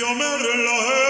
Dio merla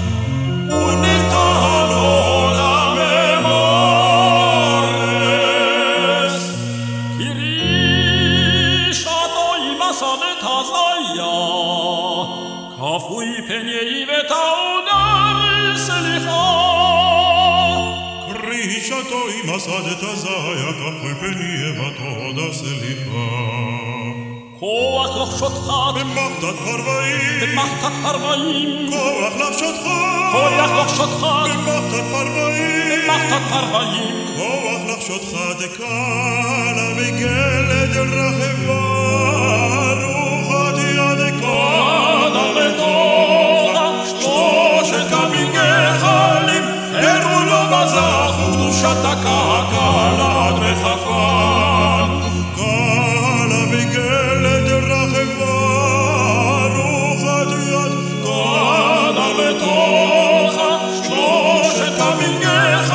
ימסדת הזיה כפוי פן יהי וטעונה סליחה קרישתו עם השדת הזיה כפוי פני ותודה סליחה כוח לחשותך במחתת פרוואים במחתת פרוואים כוח לחשותך כוח לחשותך במחתת פרוואים במחתת פרוואים כוח לחשותך דקלה וגלד רחבה אוין גייך